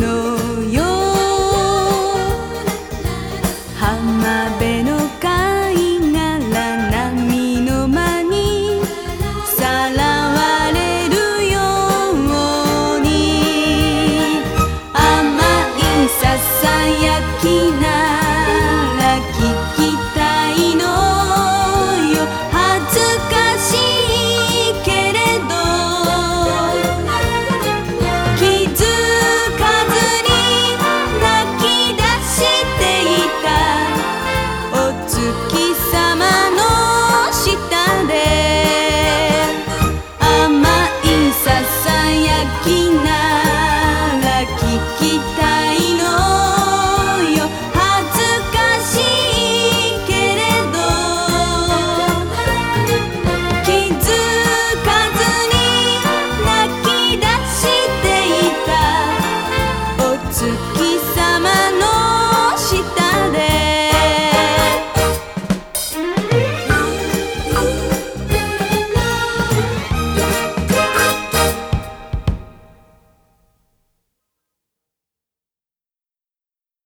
のよべ浜辺の